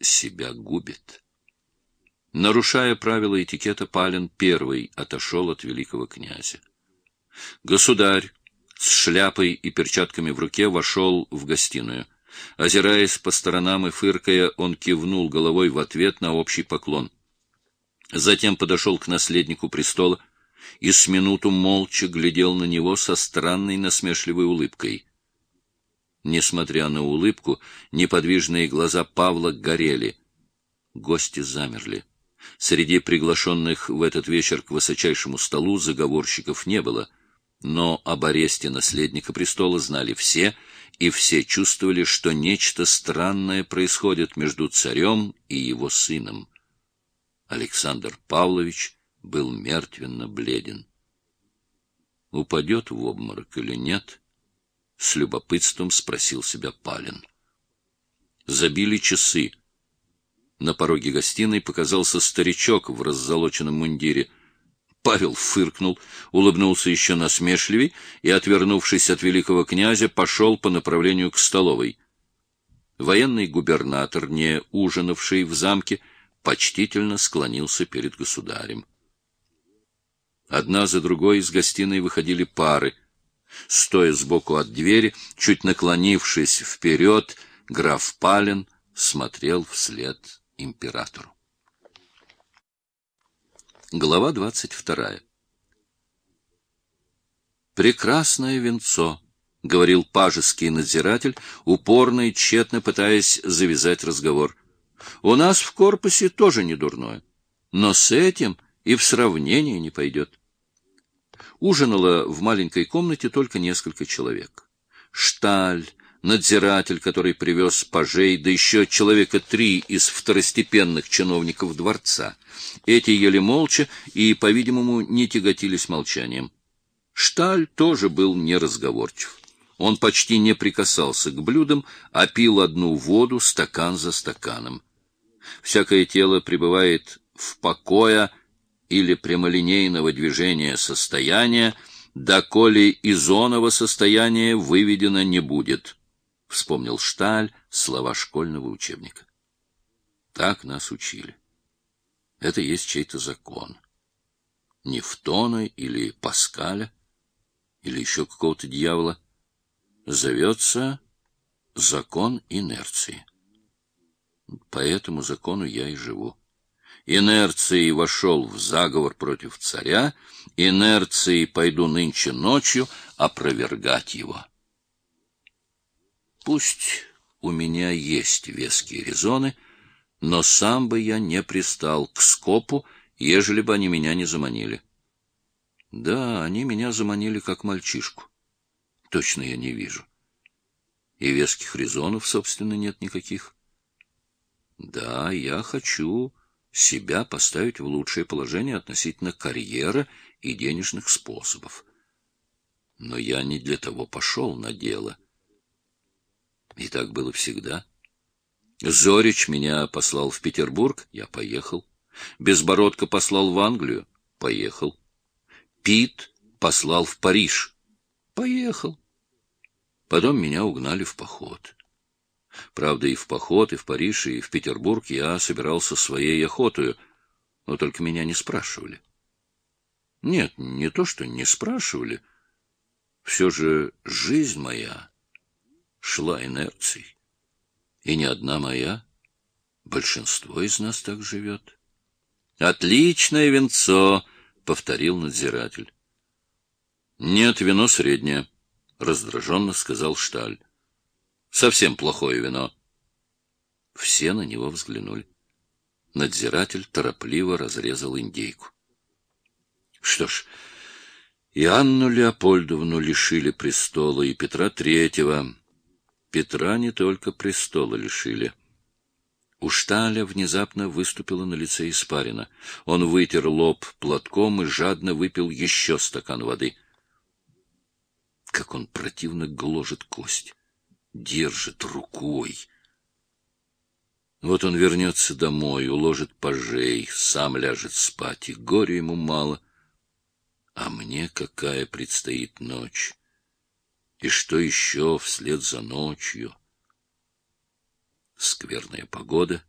себя губит. Нарушая правила этикета, Палин первый отошел от великого князя. Государь с шляпой и перчатками в руке вошел в гостиную. Озираясь по сторонам и фыркая, он кивнул головой в ответ на общий поклон. Затем подошел к наследнику престола и с минуту молча глядел на него со странной насмешливой улыбкой. Несмотря на улыбку, неподвижные глаза Павла горели. Гости замерли. Среди приглашенных в этот вечер к высочайшему столу заговорщиков не было, но об аресте наследника престола знали все, и все чувствовали, что нечто странное происходит между царем и его сыном. Александр Павлович был мертвенно бледен. Упадет в обморок или нет? С любопытством спросил себя Палин. Забили часы. На пороге гостиной показался старичок в раззолоченном мундире. Павел фыркнул, улыбнулся еще насмешливей и, отвернувшись от великого князя, пошел по направлению к столовой. Военный губернатор, не ужинавший в замке, почтительно склонился перед государем. Одна за другой из гостиной выходили пары. Стоя сбоку от двери, чуть наклонившись вперед, граф Палин смотрел вслед императору. Глава двадцать вторая. Прекрасное венцо, говорил пажеский надзиратель, упорно и тщетно пытаясь завязать разговор. У нас в корпусе тоже не дурное, но с этим и в сравнение не пойдет. Ужинало в маленькой комнате только несколько человек. Шталь, надзиратель, который привез пажей, да еще человека три из второстепенных чиновников дворца. Эти ели молча и, по-видимому, не тяготились молчанием. Шталь тоже был неразговорчив. Он почти не прикасался к блюдам, а пил одну воду стакан за стаканом. Всякое тело пребывает в покое или прямолинейного движения состояния, доколе изоного состояния выведено не будет — вспомнил Шталь слова школьного учебника. Так нас учили. Это есть чей-то закон. Нефтона или Паскаля, или еще какого-то дьявола. Зовется закон инерции. По этому закону я и живу. Инерцией вошел в заговор против царя, инерцией пойду нынче ночью опровергать его. Пусть у меня есть веские резоны, но сам бы я не пристал к скопу, ежели бы они меня не заманили. Да, они меня заманили как мальчишку. Точно я не вижу. И веских резонов, собственно, нет никаких. Да, я хочу себя поставить в лучшее положение относительно карьеры и денежных способов. Но я не для того пошел на дело — и так было всегда. Зорич меня послал в Петербург, я поехал. Безбородко послал в Англию, поехал. Пит послал в Париж, поехал. Потом меня угнали в поход. Правда, и в поход, и в Париж, и в Петербург я собирался своей охотою, но только меня не спрашивали. Нет, не то, что не спрашивали. Все же жизнь моя шла инерцией. И не одна моя. Большинство из нас так живет. Отличное венцо, повторил надзиратель. Нет, вино среднее, раздраженно сказал Шталь. Совсем плохое вино. Все на него взглянули. Надзиратель торопливо разрезал индейку. Что ж, и Анну Леопольдовну лишили престола, и Петра Третьего. Петра не только престола лишили. У Шталя внезапно выступила на лице испарина. Он вытер лоб платком и жадно выпил еще стакан воды. Как он противно гложет кость, держит рукой. Вот он вернется домой, уложит пожей, сам ляжет спать, и горя ему мало. А мне какая предстоит ночь! И что еще вслед за ночью? Скверная погода,